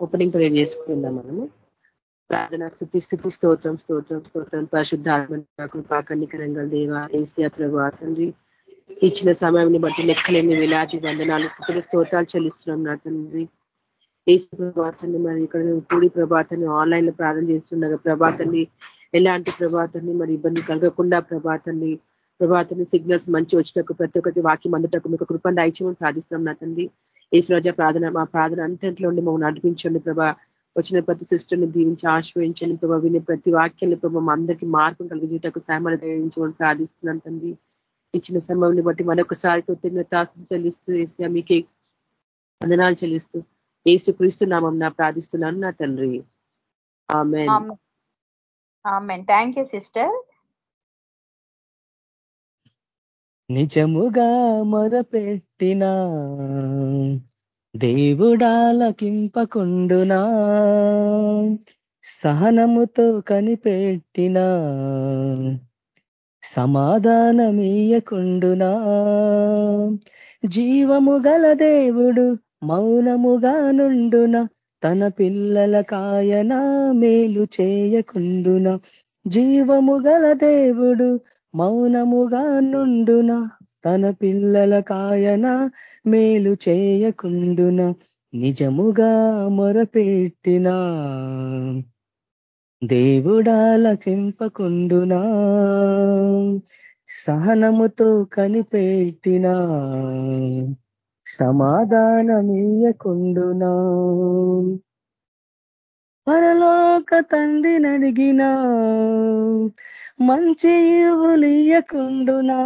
Opening prayer చేసుకుందాం మనము. ప్రార్థన స్థుతి స్థితి స్తోత్రం స్తోత్రం స్తోత్రం. పరిశుద్ధాత్మ కృపాకన్నికరంగా దేవ ఏసియా ప్రభు తండ్రి ఇచ్చిన సమయాన్ని బట్టి లెక్కలేని విలాది వందనాలు స్థితులు స్తోత్రాలు చెల్లిస్తున్నాం నా తండ్రి. ఏసు ప్రభాతాన్ని మరి ఇక్కడ కూడి ప్రభాతాన్ని ఆన్లైన్లో ప్రార్థన చేస్తుండగా ప్రభాతాన్ని ఎలాంటి ప్రభాతాన్ని మరి ఇబ్బంది కలగకుండా ప్రభాతాన్ని ప్రభాతాన్ని సిగ్నల్స్ మంచి వచ్చినకు ప్రతి ఒక్కటి వాక్యం అందుటకు మీకు కృపను దాయిచ్యమని ప్రార్థిస్తున్నాం నా తండ్రి. ఏసు ప్రార్థన మా ప్రార్థన అంతట్లో ఉండి మమ్మల్ని నడిపించండి ప్రభా. వచ్చిన ప్రతి సిస్టర్ని దీవించి ఆశ్రయించండి ప్రభా. వినే ప్రతి వాక్యాన్ని ప్రభా మా అందరికీ మార్పు కలిగించేటకు సామాన్య దయించమని ప్రార్థిస్తున్నాను తండ్రి. ఇచ్చిన సమయంని బట్టి మరొకసారి కృతజ్ఞత చెల్లిస్తూ వేసి మీకే వందనాలు చెల్లిస్తూ ఏసు క్రీస్తు నామం నా ప్రార్థిస్తున్నాను నా తండ్రి. ఆమె థ్యాంక్ యూ సిస్టర్. నిజముగా మొరపెట్టిన దేవుడాలకింపకుండునా సహనముతో కనిపెట్టిన సమాధానమీయకుండునా జీవము గల దేవుడు మౌనముగా నుండున? తన పిల్లల కాయన మేలు చేయకుండున? జీవము గల దేవుడు మౌనముగా నుండున తన పిల్లల కాయన మేలు చేయకుండున నిజముగా మొరపెట్టినా. దేవుడా లక్షింపకుండునా సహనముతో కనిపెట్టినా. సమాధానమీయకుండునా పరలోక తండ్రి నడిగినా మంచి ఇవులియకుండునా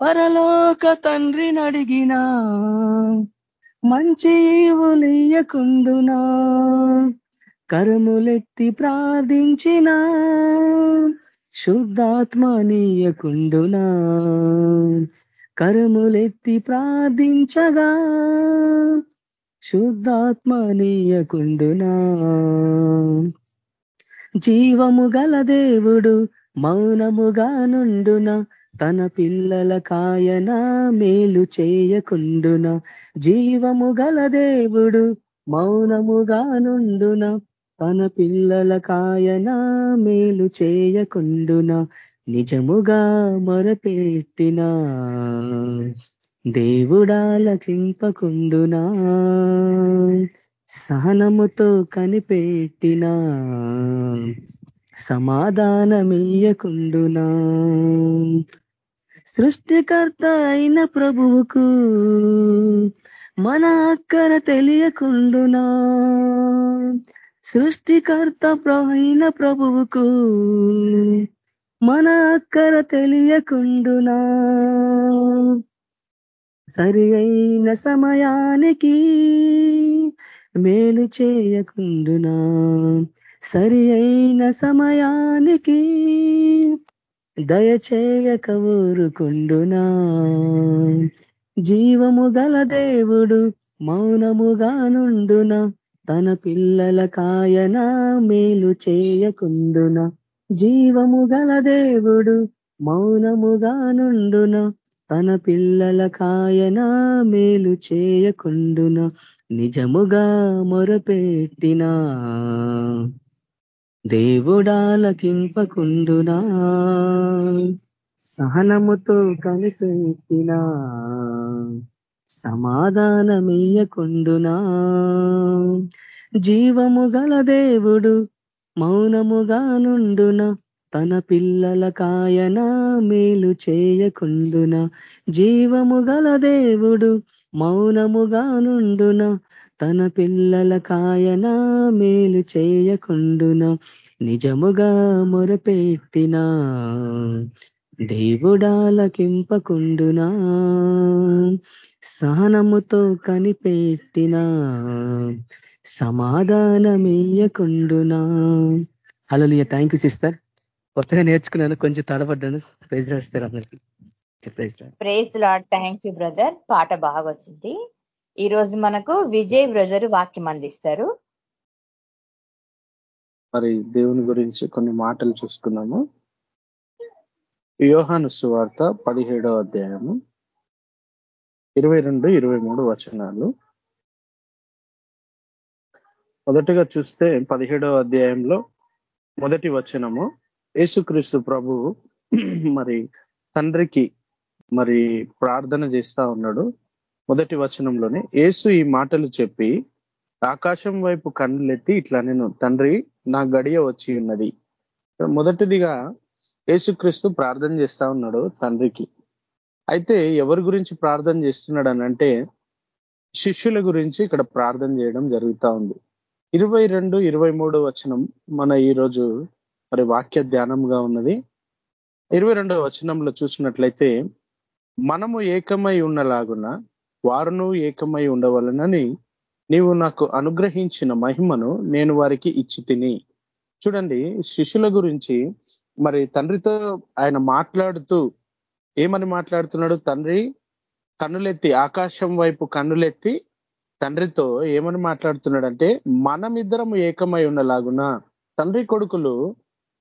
పరలోక తండ్రిని అడిగినా మంచి ఇవులియకుండునా కరుములెత్తి ప్రార్థించిన శుద్ధాత్మనీయకుండునా కరుములెత్తి ప్రార్థించగా శుద్ధాత్మనీయకుండునా జీవము గల దేవుడు మౌనముగా నుండున తన పిల్లల కాయన మేలు చేయకుండున. జీవము గల దేవుడు మౌనముగా నుండున తన పిల్లల కాయన మేలు చేయకుండున. నిజముగా మొరపెట్టిన దేవుడాలకింపకుండునా సహనముతో కనిపెట్టిన సమాధానమీయకుండునా సృష్టికర్త అయిన ప్రభువుకు మన అక్కర తెలియకుండునా? సృష్టికర్త అయిన ప్రభువుకు మన అక్కర తెలియకుండునా? సరి అయిన సమయానికి మేలు చేయకుండునా? సరి అయిన సమయానికి దయచేయక ఊరుకుండునా? జీవము గల దేవుడు మౌనముగా నుండున? తన పిల్లల కాయన మేలు చేయకుండున? జీవము గల దేవుడు మౌనముగా నుండున? తన పిల్లల కాయన మేలు చేయకుండున? నిజముగా మొరపెట్టినా. దేవుడాలకింపకుండునా. సహనముతో కనిపెట్టినా. సమాధానమీయకుండునా జీవము గల దేవుడు మౌనముగా నుండున. తన పిల్లల కాయన మేలు చేయకుండున. జీవము గల దేవుడు మౌనముగా నుండున తన పిల్లల కాయన మేలు చేయకుండున. నిజముగా మొరపెట్టిన దేవుడాలకింపకుండునా సహనముతో కనిపెట్టిన సమాధానమీయకుండునా హలో థ్యాంక్ యూ సిస్టర్. కొత్తగా నేర్చుకున్నాను. కొంచెం తడబడ్డాను. ప్రైజ్ రాస్తారు అందరికీ. Praise lord thank you brother పాట బాగా వచ్చింది ఈ రోజు మనకు విజయ్ బ్రదర్ వాక్యం అందిస్తారు. మరి దేవుని గురించి కొన్ని మాటలు చూసుకున్నాము. యోహాను సువార్త పదిహేడవ అధ్యాయము ఇరవై రెండు ఇరవై మూడు వచనాలు. మొదటిగా చూస్తే పదిహేడవ అధ్యాయంలో మొదటి వచనము. యేసుక్రీస్తు ప్రభు మరి తండ్రికి మరి ప్రార్థన చేస్తా ఉన్నాడు. మొదటి వచనంలోనే ఏసు ఈ మాటలు చెప్పి ఆకాశం వైపు కన్నులెత్తి ఇట్లా నేను తండ్రి నా గడియ వచ్చి ఉన్నది. మొదటిదిగా యేసుక్రీస్తు ప్రార్థన చేస్తా ఉన్నాడు తండ్రికి. అయితే ఎవరి గురించి ప్రార్థన చేస్తున్నాడు అనంటే శిష్యుల గురించి ఇక్కడ ప్రార్థన చేయడం జరుగుతా ఉంది. ఇరవై రెండు ఇరవై మూడు వచనం మన ఈరోజు మరి వాక్య ధ్యానంగా ఉన్నది. ఇరవై రెండవ వచనంలో చూసినట్లయితే మనము ఏకమై ఉన్నలాగున వారును ఏకమై ఉండవలనని నీవు నాకు అనుగ్రహించిన మహిమను నేను వారికి ఇచ్చి తిని. చూడండి శిష్యుల గురించి మరి తండ్రితో ఆయన మాట్లాడుతూ ఏమని మాట్లాడుతున్నాడు? తండ్రి కన్నులెత్తి ఆకాశం వైపు కన్నులెత్తి తండ్రితో ఏమని మాట్లాడుతున్నాడంటే మనమిద్దరం ఏకమై ఉన్నలాగున తండ్రి కొడుకులు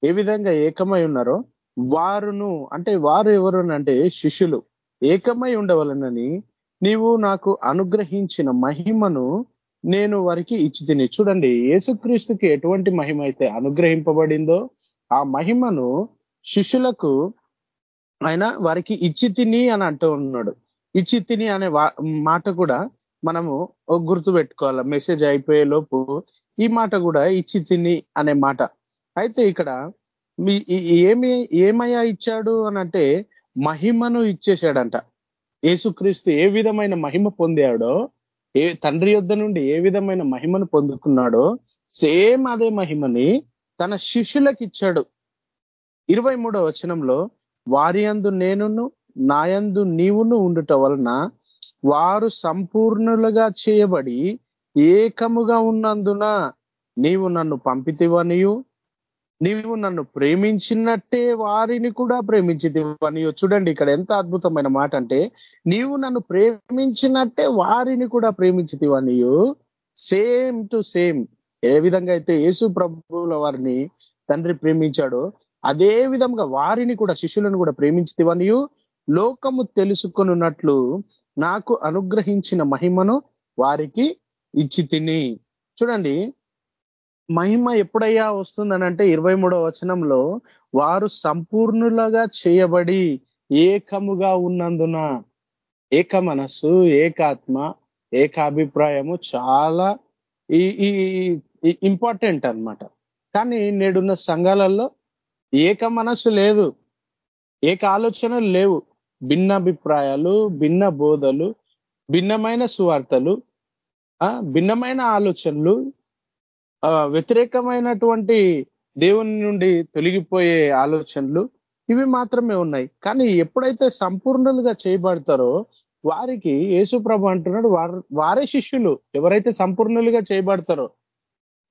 ఏ విధంగా ఏకమై ఉన్నారో వారును అంటే వారు ఎవరు అంటే శిష్యులు. ఏకమై ఉండవలనని నీవు నాకు అనుగ్రహించిన మహిమను నేను వారికి ఇచ్చి తిని చూడండి యేసుక్రీస్తుకి ఎటువంటి మహిమ అయితే అనుగ్రహింపబడిందో ఆ మహిమను శిష్యులకు ఆయన వారికి ఇచ్చి తిని అని అంటూ ఉన్నాడు. ఇచ్చి తిని అనే మాట కూడా మనము గుర్తు పెట్టుకోవాలి మెసేజ్ అయిపోయే లోపు ఈ మాట కూడా ఇచ్చి తిని అనే మాట. అయితే ఇక్కడ మీ ఏమి ఏమయ్యా ఇచ్చాడు అని అంటే మహిమను ఇచ్చేశాడంట. యేసుక్రీస్తు ఏ విధమైన మహిమ పొందాడో ఏ తండ్రి యొద్ధ నుండి ఏ విధమైన మహిమను పొందుకున్నాడో సేమ్ అదే మహిమని తన శిష్యులకు ఇచ్చాడు ఇరవై మూడవ వచనంలో వారి అందు నేనును నాయందు నీవును ఉండుట వలన వారు సంపూర్ణులుగా చేయబడి ఏకముగా ఉన్నందున నీవు నన్ను పంపితివనియు నీవు నన్ను ప్రేమించినట్టే వారిని కూడా ప్రేమించితివనియు చూడండి ఇక్కడ ఎంత అద్భుతమైన మాట అంటే నీవు నన్ను ప్రేమించినట్టే వారిని కూడా ప్రేమించితివనియు సేమ్ టు సేమ్ ఏ విధంగా అయితే యేసు ప్రభువుల వారిని తండ్రి ప్రేమించాడో అదే విధంగా వారిని కూడా శిష్యులను కూడా ప్రేమించితివనియు లోకము తెలుసుకున్నట్లు నాకు అనుగ్రహించిన మహిమను వారికి ఇచ్చి తిని. చూడండి మహిమ ఎప్పుడయ్యా వస్తుందనంటే ఇరవై వచనంలో వారు సంపూర్ణులుగా చేయబడి ఏకముగా ఉన్నందున ఏక మనస్సు ఏకాత్మ ఏకాభిప్రాయము చాలా ఈ ఇంపార్టెంట్ అనమాట కానీ నేడున్న సంఘాలలో ఏక మనసు లేదు ఏక ఆలోచనలు లేవు. భిన్న అభిప్రాయాలు భిన్న బోధలు భిన్నమైన సువార్తలు భిన్నమైన ఆలోచనలు వ్యతిరేకమైనటువంటి దేవుని నుండి తొలగిపోయే ఆలోచనలు ఇవి మాత్రమే ఉన్నాయి. కానీ ఎప్పుడైతే సంపూర్ణులుగా చేయబడతారో వారికి యేసుప్రభు అంటున్నాడు వారే శిష్యులు. ఎవరైతే సంపూర్ణులుగా చేయబడతారో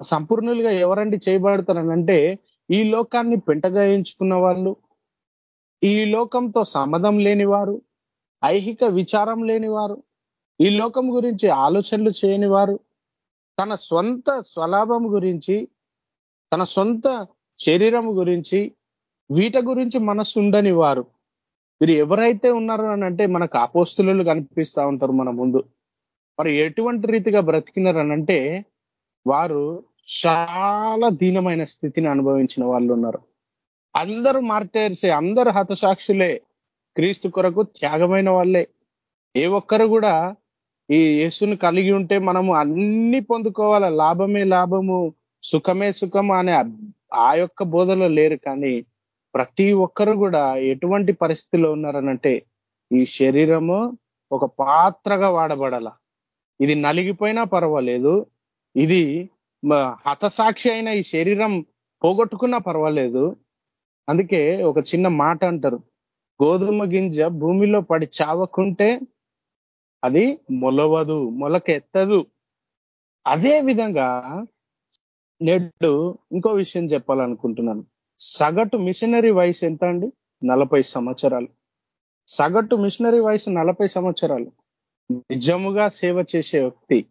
సంపూర్ణులుగా ఎవరండి చేయబడతారనంటే ఈ లోకాన్ని పెంటగాయించుకున్న వాళ్ళు ఈ లోకంతో సంబంధం లేని వారు ఐహిక విచారం లేని వారు ఈ లోకం గురించి ఆలోచనలు చేయని వారు తన సొంత స్వలాభం గురించి తన సొంత శరీరం గురించి వీట గురించి మనస్సు ఉండని వారు. వీరు ఎవరైతే ఉన్నారో అని అంటే మనకు అపోస్తులు కనిపిస్తూ ఉంటారు మన ముందు. మరి ఎటువంటి రీతిగా బ్రతికినారనంటే వారు చాలా దీనమైన స్థితిని అనుభవించిన వాళ్ళు ఉన్నారు. అందరూ మార్టేర్సే అందరు హతసాక్షులే. క్రీస్తు కొరకు త్యాగమైన వాళ్ళే. ఏ ఒక్కరు కూడా ఈ యేసును కలిగి ఉంటే మనము అన్ని పొందుకోవాల. లాభమే లాభము సుఖమే సుఖము అనే ఆ యొక్క బోధలో లేరు కానీ ప్రతి ఒక్కరు కూడా ఎటువంటి పరిస్థితిలో ఉన్నారనంటే ఈ శరీరము ఒక పాత్రగా వాడబడాల. ఇది నలిగిపోయినా పర్వాలేదు. ఇది హతసాక్షి అయిన ఈ శరీరం పోగొట్టుకున్నా పర్వాలేదు. అందుకే ఒక చిన్న మాట అంటారు. గోధుమ గింజ భూమిలో పడి చావకుంటే అది మొలవదు మొలకెత్తదు. అదే విధంగా నేడు ఇంకో విషయం చెప్పాలనుకుంటున్నాను. సగటు మిషనరీ వయసు ఎంత అండి? నలభై సంవత్సరాలు. సగటు మిషనరీ వయసు నలభై సంవత్సరాలు. నిజముగా సేవ చేసే వ్యక్తి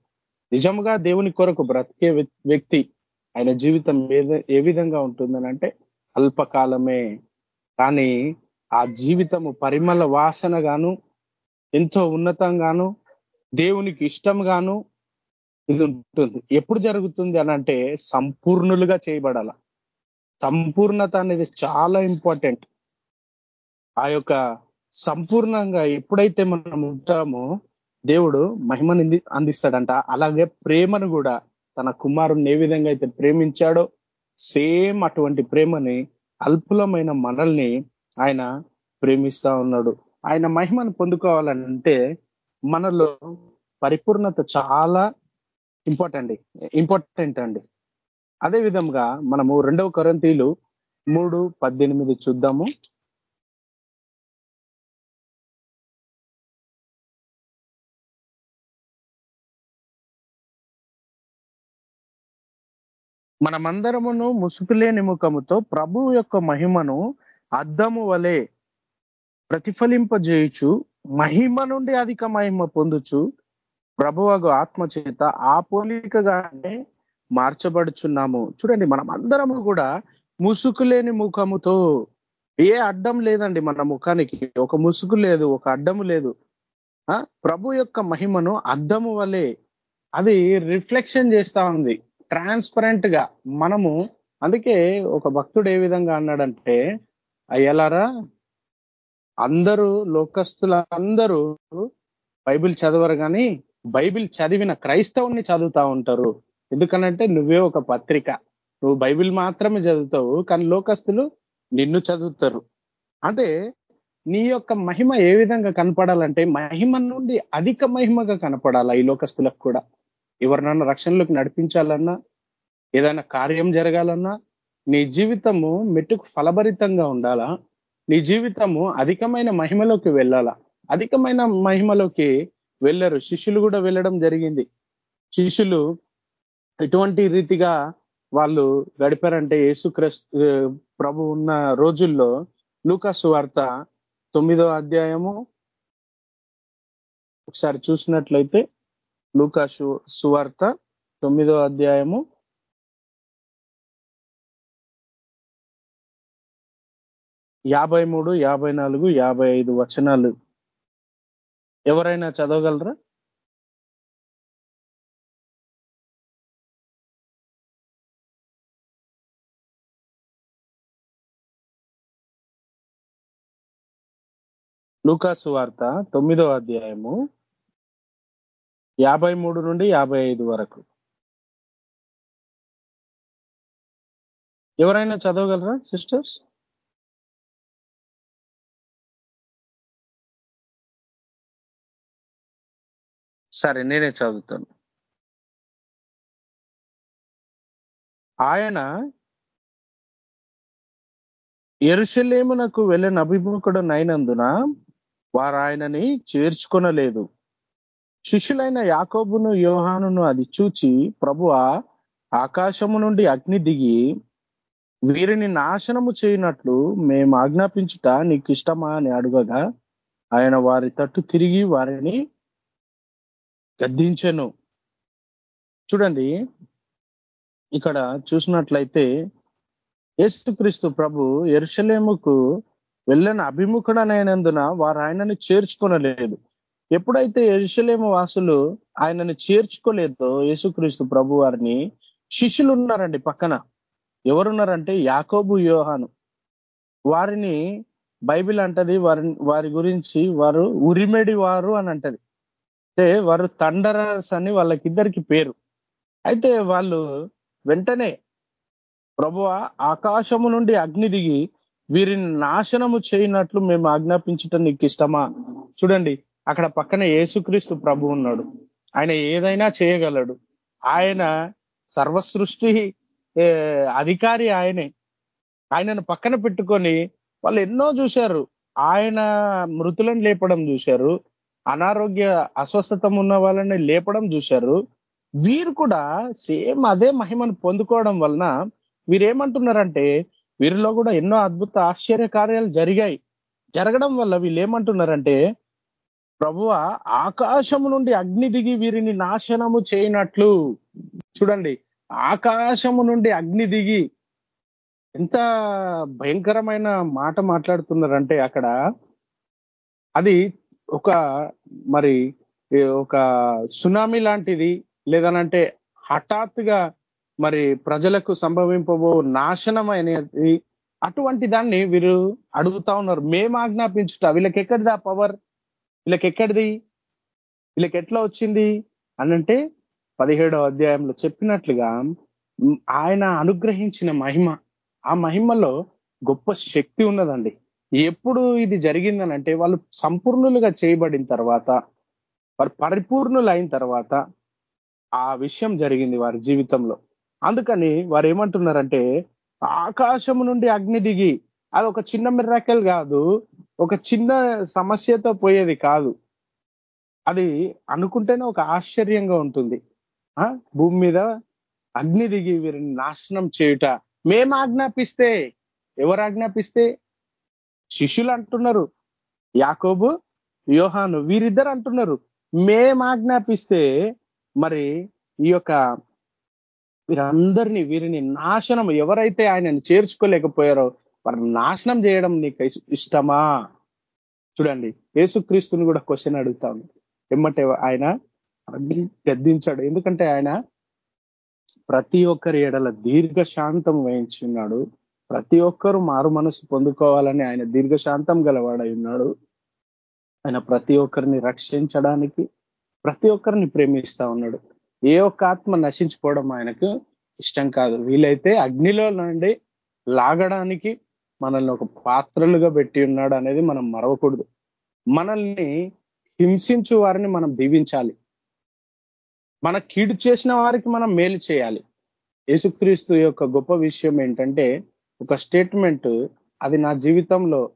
నిజముగా దేవుని కొరకు బ్రతికే వ్యక్తి ఆయన జీవితం ఏ విధంగా ఉంటుందని అంటే అల్పకాలమే. కానీ ఆ జీవితము పరిమళ వాసన గాను ఎంతో ఉన్నతంగాను దేవునికి ఇష్టంగాను ఇది ఉంటుంది. ఎప్పుడు జరుగుతుంది అని అంటే సంపూర్ణులుగా చేయబడాల. సంపూర్ణత అనేది చాలా ఇంపార్టెంట్. ఆ యొక్క సంపూర్ణంగా ఎప్పుడైతే మనం ఉంటామో దేవుడు మహిమని అందిస్తాడంట. అలాగే ప్రేమను కూడా తన కుమారుని ఏ విధంగా అయితే ప్రేమించాడో సేమ్ అటువంటి ప్రేమని అల్పులమైన మనల్ని ఆయన ప్రేమిస్తా ఉన్నాడు. ఆయన మహిమను పొందుకోవాలంటే మనలో పరిపూర్ణత చాలా ఇంపార్టెంట్ ఇంపార్టెంట్ అండి. అదే విధంగా మనము రెండవ కరంతీలు మూడు పద్దెనిమిది చూద్దాము. మనమందరమును ముసుగులేని ముఖముతో ప్రభు యొక్క మహిమను అద్దము వలె ప్రతిఫలింపజేయుచు మహిమ నుండి అధిక మహిమ పొందుచు ప్రభువగు ఆత్మ చేత ఆ పోలికగానే మార్చబడుచున్నాము. చూడండి మనం అందరము కూడా ముసుగు లేని ముఖముతో ఏ అడ్డం లేదండి మన ముఖానికి. ఒక ముసుగు లేదు ఒక అడ్డము లేదు. ప్రభు యొక్క మహిమను అద్దము వలె అది రిఫ్లెక్షన్ చేస్తా ఉంది. ట్రాన్స్పరెంట్గా మనము అందుకే ఒక భక్తుడు ఏ విధంగా అన్నాడంటే అయ్యలారా అందరూ లోకస్తులు అందరూ బైబిల్ చదవరు కానీ బైబిల్ చదివిన క్రైస్తవుని చదువుతా ఉంటారు. ఎందుకనంటే నువ్వే ఒక పత్రిక. నువ్వు బైబిల్ మాత్రమే చదువుతావు కానీ లోకస్తులు నిన్ను చదువుతారు. అంటే నీ యొక్క మహిమ ఏ విధంగా కనపడాలంటే మహిమ నుండి అధిక మహిమగా కనపడాలా ఈ లోకస్తులకు కూడా? ఎవరినన్నా రక్షణలోకి నడిపించాలన్నా ఏదైనా కార్యం జరగాలన్నా నీ జీవితము మెట్టుకు ఫలభరితంగా ఉండాలా? నీ జీవితము అధికమైన మహిమలోకి వెళ్ళాలా. అధికమైన మహిమలోకి వెళ్ళరు. శిష్యులు కూడా వెళ్ళడం జరిగింది. శిష్యులు ఎటువంటి రీతిగా వాళ్ళు గడిపారంటే యేసుక్రీస్ ప్రభు ఉన్న రోజుల్లో లూకాసు వార్త తొమ్మిదో అధ్యాయము ఒకసారి చూసినట్లయితే లూకాసు సువార్త తొమ్మిదో అధ్యాయము యాభై మూడు యాభై నాలుగు యాభై ఐదు వచనాలు. ఎవరైనా చదవగలరా? లూకాసు వార్త తొమ్మిదో అధ్యాయము యాభై మూడు నుండి యాభై ఐదు వరకు. ఎవరైనా చదవగలరా సిస్టర్స్? సరే నేనే చదువుతాను. ఆయన ఎరుషలేమునకు వెళ్ళిన అభిముఖుడు నైనందున వారు ఆయనని చేర్చుకొనలేదు. శిష్యులైన యాకోబును యోహానును అది చూచి ప్రభువ ఆకాశము నుండి అగ్ని దిగి వీరిని నాశనము చేయనట్లు మేము ఆజ్ఞాపించుట నీకు ఇష్టమా అని అడుగగా ఆయన వారి తట్టు తిరిగి వారిని గద్దించెను. చూడండి ఇక్కడ చూసినట్లయితే యేసుక్రీస్తు ప్రభు ఎరుషలేముకు వెళ్ళని అభిముఖుడనైనందున వారు ఆయనను చేర్చుకొనలేదు. ఎప్పుడైతే ఎరుషలేము వాసులు ఆయనను చేర్చుకోలేదో యేసుక్రీస్తు ప్రభు వారిని శిష్యులు ఉన్నారండి పక్కన. ఎవరున్నారంటే యాకోబు యోహాను. వారిని బైబిల్ అంటది వారి వారి గురించి వారు ఉరిమెడి వారు అని అంటది. అంటే వారు తండరస్ అని వాళ్ళకిద్దరికి పేరు. అయితే వాళ్ళు వెంటనే ప్రభువ ఆకాశము నుండి అగ్ని దిగి వీరిని నాశనము చేయనట్లు మేము ఆజ్ఞాపించటం నీకు ఇష్టమా? చూడండి అక్కడ పక్కన ఏసుక్రీస్తు ప్రభు ఉన్నాడు. ఆయన ఏదైనా చేయగలడు. ఆయన సర్వసృష్టి అధికారి ఆయనే. ఆయనను పక్కన పెట్టుకొని వాళ్ళు ఎన్నో చూశారు. ఆయన మృతులను లేపడం చూశారు. అనారోగ్య అస్వస్థత ఉన్న వాళ్ళని లేపడం చూశారు. వీరు కూడా సేమ్ అదే మహిమను పొందుకోవడం వలన వీరేమంటున్నారంటే వీరిలో కూడా ఎన్నో అద్భుత ఆశ్చర్య కార్యాలు జరిగాయి. జరగడం వల్ల వీళ్ళు ఏమంటున్నారంటే ప్రభువ ఆకాశము నుండి అగ్ని దిగి వీరిని నాశనము చేయనట్లు. చూడండి ఆకాశము నుండి అగ్ని దిగి ఎంత భయంకరమైన మాట మాట్లాడుతున్నారంటే అక్కడ అది ఒక మరి ఒక సునామీ లాంటిది లేదనంటే హఠాత్తుగా మరి ప్రజలకు సంభవింపబో నాశనం అనేది అటువంటి దాన్ని వీరు అడుగుతా ఉన్నారు. మేము ఆజ్ఞాపించుట వీళ్ళకి ఎక్కడిది ఆ పవర్? వీళ్ళకి ఎక్కడిది వీళ్ళకి ఎట్లా వచ్చింది? అనంటే పదిహేడో అధ్యాయంలో చెప్పినట్లుగా ఆయన అనుగ్రహించిన మహిమ ఆ మహిమలో గొప్ప శక్తి ఉన్నదండి. ఎప్పుడు ఇది జరిగిందనంటే వాళ్ళు సంపూర్ణులుగా చేయబడిన తర్వాత వారు పరిపూర్ణులు అయిన తర్వాత ఆ విషయం జరిగింది వారి జీవితంలో. అందుకని వారు ఏమంటున్నారంటే ఆకాశము నుండి అగ్ని దిగి అది ఒక చిన్న మిర్రాకెల్ కాదు ఒక చిన్న సమస్యతో పోయేది కాదు. అది అనుకుంటేనే ఒక ఆశ్చర్యంగా ఉంటుంది. ఆ? భూమి మీద అగ్ని దిగి వీరిని నాశనం చేయుట. మేము ఆజ్ఞాపిస్తే ఎవరు ఆజ్ఞాపిస్తే? శిష్యులు అంటున్నారు యాకోబు యోహాను వీరిద్దరు అంటున్నారు. మేము ఆజ్ఞాపిస్తే మరి ఈ యొక్క వీరందరినీ వీరిని నాశనం ఎవరైతే ఆయనను చేర్చుకోలేకపోయారో వారిని నాశనం చేయడం నీకు ఇష్టమా? చూడండి యేసుక్రీస్తుని కూడా క్వశ్చన్ అడుగుతాను ఎమ్మటే ఆయన గద్దించాడు. ఎందుకంటే ఆయన ప్రతి ఒక్కరి ఎడల దీర్ఘశాంతం వహించున్నాడు. ప్రతి ఒక్కరు మారు మనసు పొందుకోవాలని ఆయన దీర్ఘశాంతం గలవాడై ఉన్నాడు. ఆయన ప్రతి ఒక్కరిని రక్షించడానికి ప్రతి ఒక్కరిని ప్రేమిస్తా ఉన్నాడు. ఏ ఒక్క ఆత్మ నశించుకోవడం ఆయనకు ఇష్టం కాదు. వీలైతే అగ్నిలో నుండి లాగడానికి మనల్ని ఒక పాత్రలుగా పెట్టి ఉన్నాడు అనేది మనం మరవకూడదు. మనల్ని హింసించు వారిని మనం దీవించాలి. మన కీడు చేసిన వారికి మనం మేలు చేయాలి. యేసుక్రీస్తు యొక్క గొప్ప విషయం ఏంటంటే ఒక స్టేట్మెంట్ అది నా జీవితంలో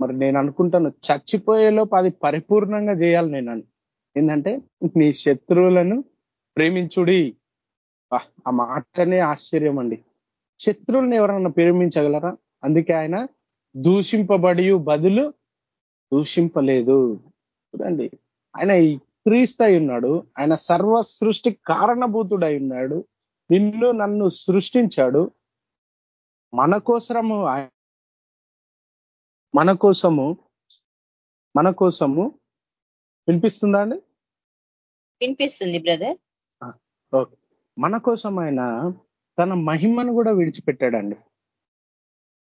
మరి నేను అనుకుంటాను చచ్చిపోయేలోపు అది పరిపూర్ణంగా చేయాలి నేను ఏంటంటే నీ శత్రువులను ప్రేమించుడి. ఆ మాటనే ఆశ్చర్యం అండి. శత్రువులను ఎవరన్నా ప్రేమించగలరా? అందుకే ఆయన దూషింపబడి బదులు దూషింపలేదు. చూడండి ఆయన క్రీస్తయి ఉన్నాడు ఆయన సర్వ సృష్టి కారణభూతుడై ఉన్నాడు నిన్ను నన్ను సృష్టించాడు మన కోసము మన కోసము మన కోసము వినిపిస్తుందా అండి? వినిపిస్తుంది బ్రదర్. ఓకే. మన కోసం ఆయన తన మహిమను కూడా విడిచిపెట్టాడండి.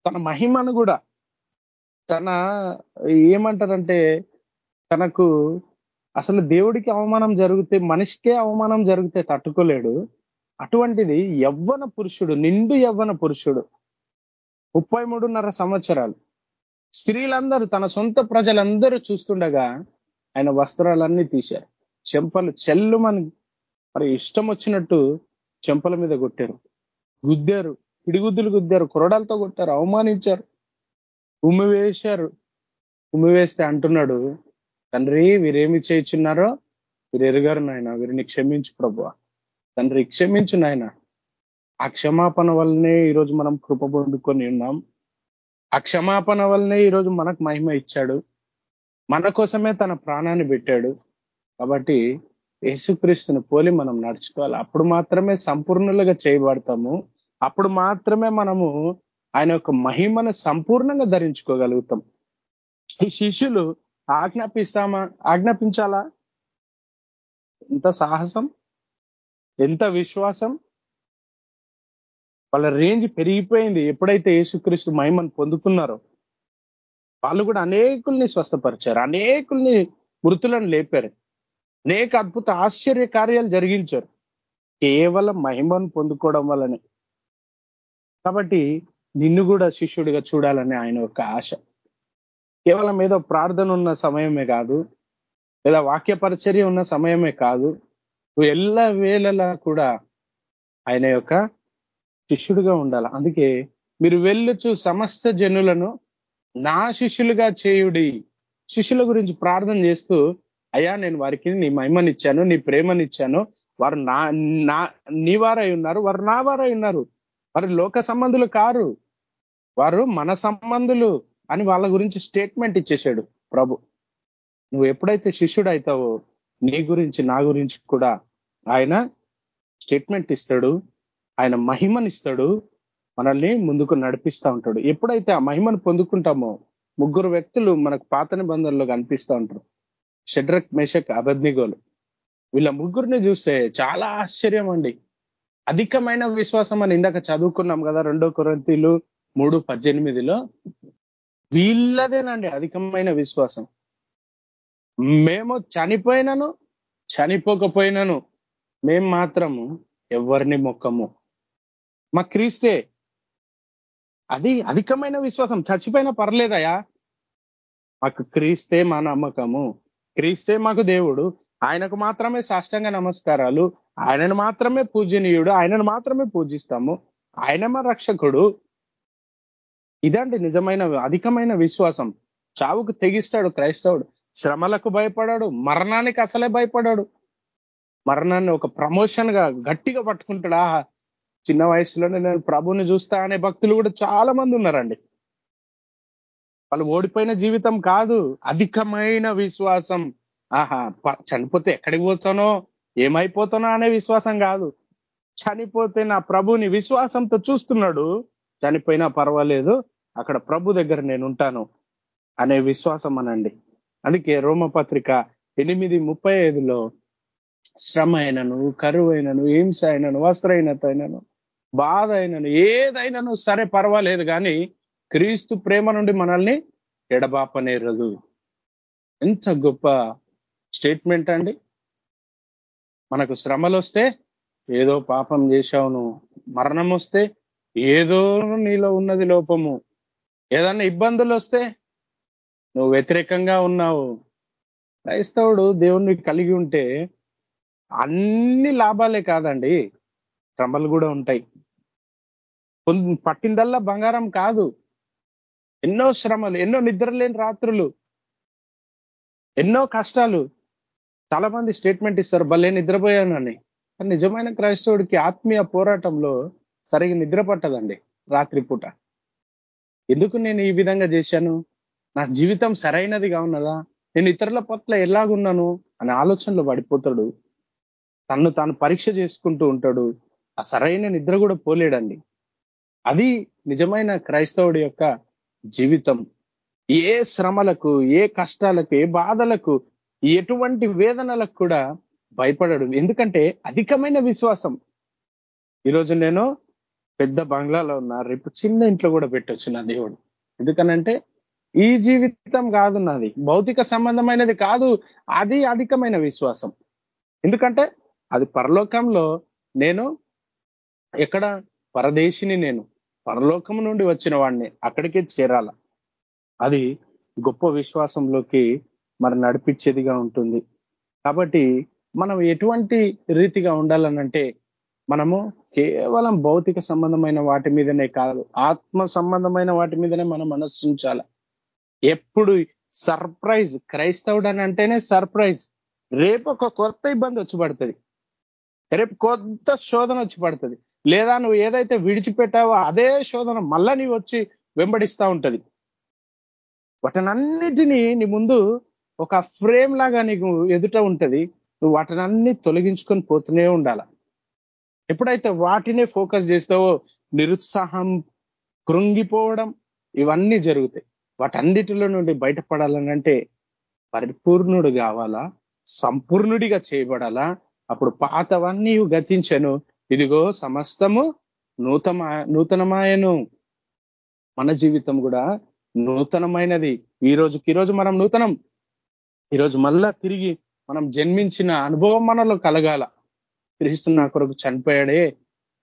తన మహిమను కూడా తన ఏమంటారంటే తనకు అసలు దేవుడికి అవమానం జరిగితే మనిషికే అవమానం జరిగితే తట్టుకోలేడు. అటువంటిది యవ్వన పురుషుడు నిండు యవ్వన పురుషుడు ముప్పై మూడున్నర సంవత్సరాలు. స్త్రీలందరూ తన సొంత ప్రజలందరూ చూస్తుండగా ఆయన వస్త్రాలన్నీ తీశారు. చెంపలు చెల్లుమని మరి ఇష్టం వచ్చినట్టు చెంపల మీద కొట్టారు. గుద్దారు పిడిగుద్దులు గుద్దారు కొరడాలతో కొట్టారు అవమానించారు. ఉమ్మి వేశారు. ఉమ్మి వేస్తే అంటున్నాడు తండ్రి వీరేమి చేయించున్నారో? వీరు ఎరుగారు నాయన వీరిని క్షమించు ప్రభు తండ్రి క్షమించు నాయన. ఆ క్షమాపణ వల్లనే ఈరోజు మనం కృప పొందుకొని ఉన్నాం. ఆ క్షమాపణ వల్లనే ఈరోజు మనకు మహిమ ఇచ్చాడు. మన కోసమే తన ప్రాణాన్ని పెట్టాడు. కాబట్టి యేసుక్రీస్తుని పోలి మనం నడుచుకోవాలి. అప్పుడు మాత్రమే సంపూర్ణులుగా చేయబడతాము. అప్పుడు మాత్రమే మనము ఆయన యొక్క మహిమను సంపూర్ణంగా ధరించుకోగలుగుతాం. ఈ శిష్యులు ఆజ్ఞాపిస్తామా? ఆజ్ఞాపించాలా? ఎంత సాహసం? ఎంత విశ్వాసం? వాళ్ళ రేంజ్ పెరిగిపోయింది. ఎప్పుడైతే యేసుక్రీస్తు మహిమను పొందుకున్నారో వాళ్ళు కూడా అనేకుల్ని స్వస్థపరిచారు. అనేకుల్ని మృతులను లేపారు. అనేక అద్భుత ఆశ్చర్య కార్యాలు జరిగించారు. కేవలం మహిమను పొందుకోవడం వల్లనే. కాబట్టి నిన్ను కూడా శిష్యుడిగా చూడాలని ఆయన యొక్క ఆశ. కేవలం ఏదో ప్రార్థన ఉన్న సమయమే కాదు లేదా వాక్య పరిచర్య ఉన్న సమయమే కాదు నువ్వు ఎల్ల వేళలా కూడా ఆయన యొక్క శిష్యుడిగా ఉండాలి. అందుకే మీరు వెళ్ళొచ్చు సమస్త జనులను నా శిష్యులుగా చేయుడి. శిష్యుల గురించి ప్రార్థన చేస్తూ అయ్యా నేను వారికి నీ మహిమనిచ్చాను నీ ప్రేమనిచ్చాను. వారు నా నా నీ వారై ఉన్నారు వారు నా వారై ఉన్నారు. వారు లోక సంబంధులు కారు. వారు మన సంబంధులు అని వాళ్ళ గురించి స్టేట్మెంట్ ఇచ్చేసాడు ప్రభు. నువ్వు ఎప్పుడైతే శిష్యుడు అవుతావో నీ గురించి నా గురించి కూడా ఆయన స్టేట్మెంట్ ఇస్తాడు. ఆయన మహిమనిస్తాడు మనల్ని ముందుకు నడిపిస్తూ ఉంటాడు. ఎప్పుడైతే ఆ మహిమను పొందుకుంటామో ముగ్గురు వ్యక్తులు మనకు పాత నిబంధనలో కనిపిస్తూ ఉంటారు. షడ్రక్ మేషక్ అబద్నిగోలు. వీళ్ళ ముగ్గురిని చూస్తే చాలా ఆశ్చర్యం అండి. అధికమైన విశ్వాసం అని ఇందాక చదువుకున్నాం కదా రెండో కొరంతీలు మూడు పద్దెనిమిదిలో. వీళ్ళదేనండి అధికమైన విశ్వాసం. మేము చనిపోయినను చనిపోకపోయినను మేం మాత్రము ఎవరిని మొక్కము? మా క్రీస్తే అది అధికమైన విశ్వాసం. చచ్చిపోయినా పర్లేదయా? మాకు క్రీస్తే మా నమ్మకము. క్రీస్తే మాకు దేవుడు. ఆయనకు మాత్రమే సాష్టంగా నమస్కారాలు. ఆయనను మాత్రమే పూజనీయుడు. ఆయనను మాత్రమే పూజిస్తాము. ఆయన మా రక్షకుడు. ఇదండి నిజమైన అధికమైన విశ్వాసం. చావుకు తెగిస్తాడు క్రైస్తవుడు. శ్రమలకు భయపడాడు. మరణానికి అసలే భయపడాడు. మరణాన్ని ఒక ప్రమోషన్గా గట్టిగా ఆహా చిన్న వయసులోనే నేను ప్రభుని చూస్తా అనే భక్తులు కూడా చాలా మంది ఉన్నారండి. వాళ్ళు ఓడిపోయిన జీవితం కాదు అధికమైన విశ్వాసం. ఆహా చనిపోతే ఎక్కడికి పోతానో ఏమైపోతానో అనే విశ్వాసం కాదు. చనిపోతే నా ప్రభుని విశ్వాసంతో చూస్తున్నాడు. చనిపోయినా పర్వాలేదు అక్కడ ప్రభు దగ్గర నేను ఉంటాను అనే విశ్వాసం అనండి. అందుకే రోమపత్రిక ఎనిమిది ముప్పై ఐదులో శ్రమ అయినను కరువు అయినను హింస అయినను వస్త్రహీనత అయినను బాధ అయినను ఏదైనాను సరే పర్వాలేదు కానీ క్రీస్తు ప్రేమ నుండి మనల్ని ఎడబాపనేరదు. ఎంత గొప్ప స్టేట్మెంట్ అండి. మనకు శ్రమలు వస్తే ఏదో పాపం చేశావును మరణం వస్తే ఏదో నీలో ఉన్నది లోపము. ఏదన్నా ఇబ్బందులు వస్తే నువ్వు వ్యతిరేకంగా ఉన్నావు. క్రైస్తవుడు దేవుణ్ణి కలిగి ఉంటే అన్ని లాభాలే కాదండి శ్రమలు కూడా ఉంటాయి. పట్టిందల్లా బంగారం కాదు. ఎన్నో శ్రమలు ఎన్నో నిద్రలేని రాత్రులు ఎన్నో కష్టాలు. చాలా మంది స్టేట్మెంట్ ఇస్తారు భలే నిద్రపోయానని. కానీ నిజమైన క్రైస్తవుడికి ఆత్మీయ పోరాటంలో సరిగ్గా నిద్ర పట్టదండి రాత్రిపూట. ఎందుకు నేను ఈ విధంగా చేశాను? నా జీవితం సరైనదిగా ఉన్నదా? నేను ఇతరుల పట్ల ఎలాగున్నాను? అనే ఆలోచనలో పడిపోతాడు. తన్ను తాను పరీక్ష చేసుకుంటూ ఉంటాడు. ఆ సరైన నిద్ర కూడా పోలేడండి. అది నిజమైన క్రైస్తవుడి యొక్క జీవితం. ఏ శ్రమలకు ఏ కష్టాలకు ఏ బాధలకు ఎటువంటి వేదనలకు కూడా భయపడడు. ఎందుకంటే అధికమైన విశ్వాసం. ఈరోజు నేను పెద్ద బంగ్లాలో ఉన్నా రేపు చిన్న ఇంట్లో కూడా పెట్టొచ్చు నా దేవుడు. ఎందుకనంటే ఈ జీవితం కాదు నాది. భౌతిక సంబంధమైనది కాదు అది అధికమైన విశ్వాసం. ఎందుకంటే అది పరలోకంలో నేను ఎక్కడ పరదేశిని నేను. పరలోకం నుండి వచ్చిన వాడిని అక్కడికే చేరాల. అది గొప్ప విశ్వాసంలోకి మరి నడిపించేదిగా ఉంటుంది. కాబట్టి మనం ఎటువంటి రీతిగా ఉండాలనంటే మనము కేవలం భౌతిక సంబంధమైన వాటి మీదనే కాదు ఆత్మ సంబంధమైన వాటి మీదనే మనం మనస్సుంచాల ఎప్పుడు సర్ప్రైజ్ క్రైస్తవుడు అని అంటేనే సర్ప్రైజ్. రేపు ఒక కొత్త ఇబ్బంది వచ్చి పడుతుంది. రేపు కొత్త శోధన వచ్చి పడుతుంది. లేదా నువ్వు ఏదైతే విడిచిపెట్టావో అదే శోధన మళ్ళా నీవు వచ్చి వెంబడిస్తా ఉంటది. వాటనన్నిటినీ నీ ముందు ఒక ఫ్రేమ్ లాగా నీకు ఎదుట ఉంటది. నువ్వు వాటినన్నీ తొలగించుకొని పోతూనే ఉండాల. ఎప్పుడైతే వాటినే ఫోకస్ చేస్తావో నిరుత్సాహం కృంగిపోవడం ఇవన్నీ జరుగుతాయి. వాటన్నిటిలో నుండి బయటపడాలనంటే పరిపూర్ణుడు కావాలా? సంపూర్ణుడిగా చేయబడాలా? అప్పుడు పాతవన్నీ గతించను. ఇదిగో సమస్తము నూతమా నూతనమాయను. మన జీవితం కూడా నూతనమైనది. ఈ రోజుకి ఈరోజు మనం నూతనం. ఈరోజు మళ్ళా తిరిగి మనం జన్మించిన అనుభవం మనలో కలగాల. క్రీస్తు నా కొరకు చనిపోయాడే.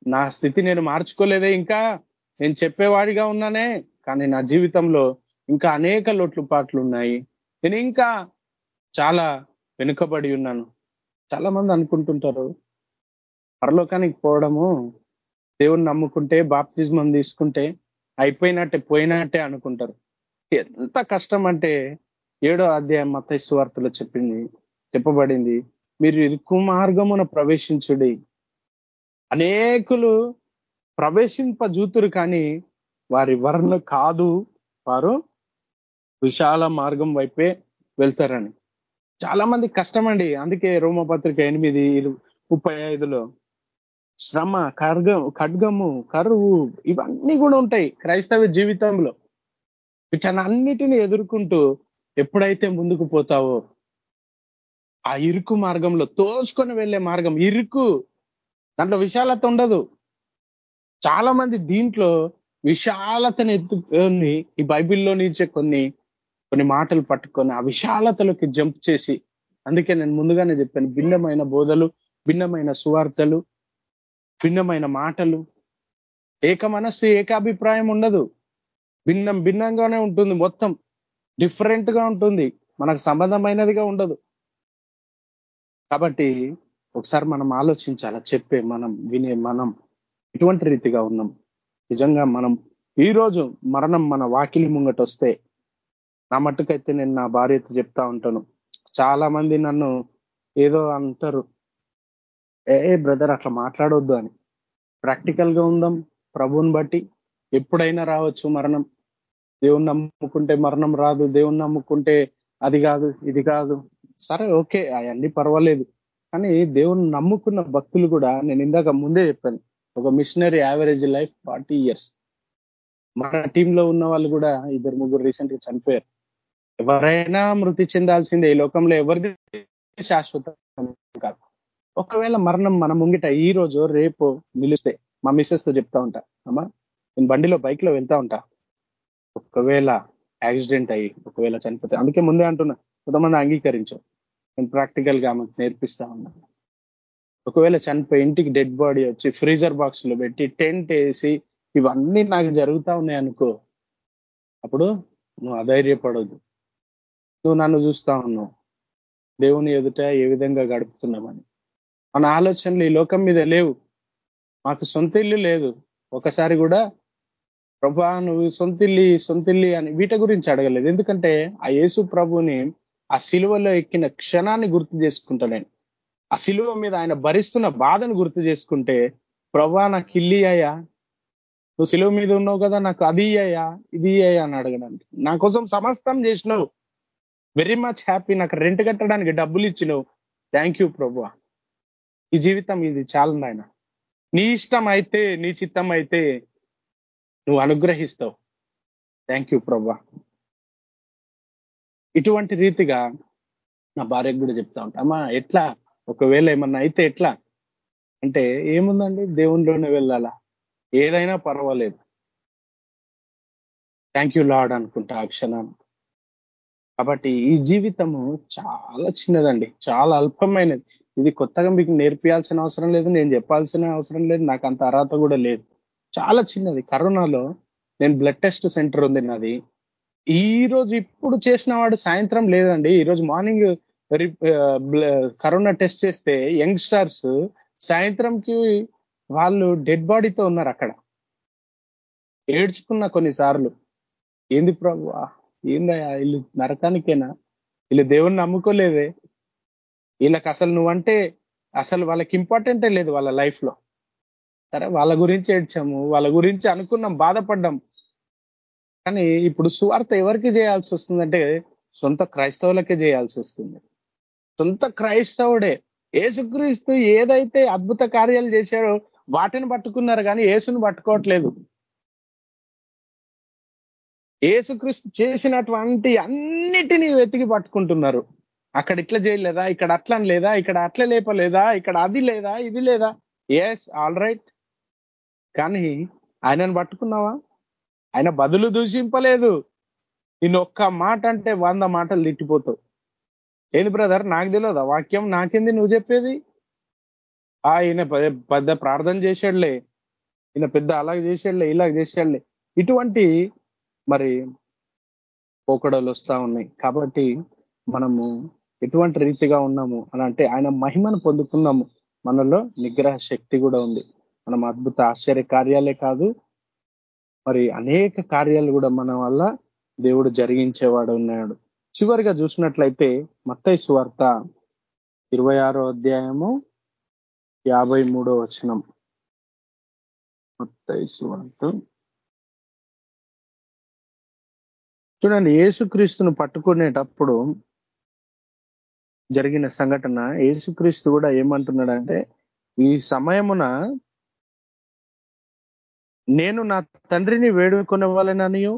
నా స్థితి నేను మార్చుకోలేదే ఇంకా. నేను చెప్పేవాడిగా ఉన్నానే. కానీ నా జీవితంలో ఇంకా అనేక లోట్లు పాటలు ఉన్నాయి. నేను ఇంకా చాలా వెనుకబడి ఉన్నాను. చాలా మంది అనుకుంటుంటారు పరలోకానికి పోవడము దేవుని నమ్ముకుంటే బాప్తిజమం తీసుకుంటే అయిపోయినట్టే పోయినట్టే అనుకుంటారు. ఎంత కష్టం అంటే ఏడో అధ్యాయం మతైసు వార్తలో చెప్పింది చెప్పబడింది. మీరు ఇరుకు మార్గమున ప్రవేశించుడి. అనేకులు ప్రవేశింపజూతురు కానీ వారి వర్ణ కాదు. వారు విశాల మార్గం వైపే వెళ్తారని. చాలా మంది కష్టమండి. అందుకే రోమపత్రిక ఎనిమిది ముప్పై ఐదులో శ్రమ ఖడ్గం ఖడ్గము కరువు ఇవన్నీ కూడా ఉంటాయి క్రైస్తవ జీవితంలో. వీటన్నిటిని ఎదుర్కొంటూ ఎప్పుడైతే ముందుకు పోతావో ఆ ఇరుకు మార్గంలో తోసుకొని వెళ్ళే మార్గం ఇరుకు. దాంట్లో విశాలత ఉండదు. చాలా మంది దీంట్లో విశాలతను ఎత్తుకొని ఈ బైబిల్లో నుంచే కొన్ని కొన్ని మాటలు పట్టుకొని ఆ విశాలతలోకి జంప్ చేసి అందుకే నేను ముందుగానే చెప్పాను భిన్నమైన బోధలు భిన్నమైన సువార్తలు భిన్నమైన మాటలు. ఏక మనస్సు ఏకాభిప్రాయం ఉండదు. భిన్నం భిన్నంగానే ఉంటుంది మొత్తం. డిఫరెంట్గా ఉంటుంది. మనకు సంబంధమైనదిగా ఉండదు. కాబట్టి ఒకసారి మనం ఆలోచించాలా చెప్పే మనం వినే మనం ఇటువంటి రీతిగా ఉన్నాం. నిజంగా మనం ఈరోజు మరణం మన వాకిలి ముంగట వస్తే నా మట్టుకైతే నేను నా భార్యతో చెప్తా ఉంటాను. చాలా మంది నన్ను ఏదో అంటారు. ఏ బ్రదర్ అట్లా మాట్లాడొద్దు అని. ప్రాక్టికల్గా ఉందాం. ప్రభువుని బట్టి ఎప్పుడైనా రావచ్చు మరణం. దేవుని నమ్ముకుంటే మరణం రాదు. దేవుణ్ణి నమ్ముకుంటే అది కాదు ఇది కాదు. సరే ఓకే అవన్నీ పర్వాలేదు. కానీ దేవుని నమ్ముకున్న భక్తులు కూడా నేను ఇందాక ముందే చెప్పాను. ఒక missionary average life forty years మన టీంలో ఉన్న వాళ్ళు కూడా ఇద్దరు ముగ్గురు రీసెంట్గా చనిపోయారు. ఎవరైనా మృతి చెందాల్సిందే. ఈ లోకంలో ఎవరిది శాశ్వతం కాదు. ఒకవేళ మరణం మన ముంగిట ఈ రోజు రేపు నిలిస్తే మా మిస్సెస్తో చెప్తా ఉంటా అమ్మా నేను బండిలో బైక్లో వెళ్తా ఉంటా. ఒకవేళ యాక్సిడెంట్ అయ్యి ఒకవేళ చనిపోతే. అందుకే ముందే అంటున్నా కొంతమంది అంగీకరించాం. నేను ప్రాక్టికల్గా ఆమెకు నేర్పిస్తా ఉన్నా. ఒకవేళ చనిపోయి ఇంటికి డెడ్ బాడీ వచ్చి ఫ్రీజర్ బాక్స్లో పెట్టి టెంట్ వేసి ఇవన్నీ నాకు జరుగుతా ఉన్నాయి అనుకో అప్పుడు నువ్వు అధైర్యపడొద్దు. నువ్వు నన్ను చూస్తా ఉన్నావు. దేవుని ఎదుట ఏ విధంగా గడుపుతున్నామని. మన ఆలోచనలు ఈ లోకం మీద లేవు. మాకు సొంత ఇల్లు లేదు. ఒకసారి కూడా ప్రభా నువ్వు సొంతిల్లి సొంతిల్లి అని వీటి గురించి అడగలేదు. ఎందుకంటే ఆ యేసు ప్రభుని ఆ సిలువలో ఎక్కిన క్షణాన్ని గుర్తు చేసుకుంటా నేను ఆ సిలువ మీద ఆయన భరిస్తున్న బాధను గుర్తు చేసుకుంటే ప్రభా నాకు ఇల్లి అయ్యా నువ్వు సిలువ మీద ఉన్నావు కదా నాకు అది అయ్యా ఇది అయ్యా అని అడగడానికి నా కోసం సమస్తం చేసినావు. వెరీ మచ్ హ్యాపీ నాకు రెంట్ కట్టడానికి డబ్బులు ఇచ్చినావు. థ్యాంక్ యూ ప్రభు. ఈ జీవితం ఇది చాలు నాయన. నీ ఇష్టం అయితే నీ చిత్తం అయితే నువ్వు అనుగ్రహిస్తావు. థ్యాంక్ యూ ప్రభా. ఇటువంటి రీతిగా నా భార్యకు కూడా చెప్తా ఉంటా. అమ్మా ఎట్లా? ఒకవేళ ఏమన్నా అయితే ఎట్లా? అంటే ఏముందండి? దేవునిలోనే వెళ్ళాలా? ఏదైనా పర్వాలేదు. థ్యాంక్ యూ లాడ్ అనుకుంటా ఆ క్షణాన్ని కాబట్టి ఈ జీవితము చాలా చిన్నదండి. చాలా అల్పమైనది. ఇది కొత్తగా మీకు నేర్పియాల్సిన అవసరం లేదు నేను చెప్పాల్సిన అవసరం లేదు నాకు అంత అర్హత కూడా లేదు. చాలా చిన్నది. కరోనాలో నేను బ్లడ్ టెస్ట్ సెంటర్ ఉంది నాది. ఈ రోజు ఇప్పుడు చేసిన వాడు సాయంత్రం లేదండి. ఈరోజు మార్నింగ్ కరోనా టెస్ట్ చేస్తే యంగ్స్టర్స్ సాయంత్రంకి వాళ్ళు డెడ్ బాడీతో ఉన్నారు అక్కడ. ఏడ్చుకున్న కొన్నిసార్లు. ఏంది ప్రభు ఏందయ్యా వీళ్ళు నరకానికేనా? వీళ్ళు దేవుణ్ణి నమ్ముకోలేదే. వీళ్ళకి అసలు నువ్వంటే అసలు వాళ్ళకి ఇంపార్టెంటే లేదు వాళ్ళ లైఫ్లో సరే వాళ్ళ గురించి ఏడ్చాము వాళ్ళ గురించి అనుకున్నాం బాధపడ్డాం. కానీ ఇప్పుడు సువార్త ఎవరికి చేయాల్సి వస్తుందంటే సొంత క్రైస్తవులకే చేయాల్సి వస్తుంది. సొంత క్రైస్తవుడే. ఏసుక్రీస్తు ఏదైతే అద్భుత కార్యాలు చేశాడో వాటిని పట్టుకున్నారు కానీ ఏసును పట్టుకోవట్లేదు. ఏసుక్రీస్తు చేసినటువంటి అన్నిటినీ వెతికి పట్టుకుంటున్నారు. అక్కడ ఇట్లా చేయలేదా ఇక్కడ అట్లా లేదా ఇక్కడ అట్లా లేపలేదా ఇక్కడ అది లేదా ఇది లేదా. ఎస్ ఆల్ రైట్ కానీ ఆయనను పట్టుకున్నావా? ఆయన బదులు దూషింపలేదు. నేను ఒక్క మాట అంటే వంద మాటలు తిట్టిపోతావు. ఏంది బ్రదర్ నాకు తెలియదా వాక్యం నాకేంది? నువ్వు చెప్పేది? ఆయన ఈయన పెద్ద ప్రార్థన చేసాడులే ఈయన పెద్ద అలాగ చేసాడులే ఇలాగ చేసాడులే ఇటువంటి మరి పోకడలు వస్తా ఉన్నాయి. కాబట్టి మనము ఎటువంటి రీతిగా ఉన్నాము అని అంటే ఆయన మహిమను పొందుకున్నాము. మనలో నిగ్రహ శక్తి కూడా ఉంది. మనం అద్భుత ఆశ్చర్య కార్యాలే కాదు మరి అనేక కార్యాలు కూడా మన వల్ల దేవుడు జరిగించేవాడు ఉన్నాడు. చివరిగా చూసినట్లయితే మత్తయి సువార్త ఇరవై ఆరో అధ్యాయము యాభై మూడో వచనం. మత్తయి సువార్త చూడండి యేసుక్రీస్తును పట్టుకునేటప్పుడు జరిగిన సంఘటన యేసుక్రీస్తు కూడా ఏమంటున్నాడంటే ఈ సమయమున నేను నా తండ్రిని వేడుకునే వాళ్ళననియు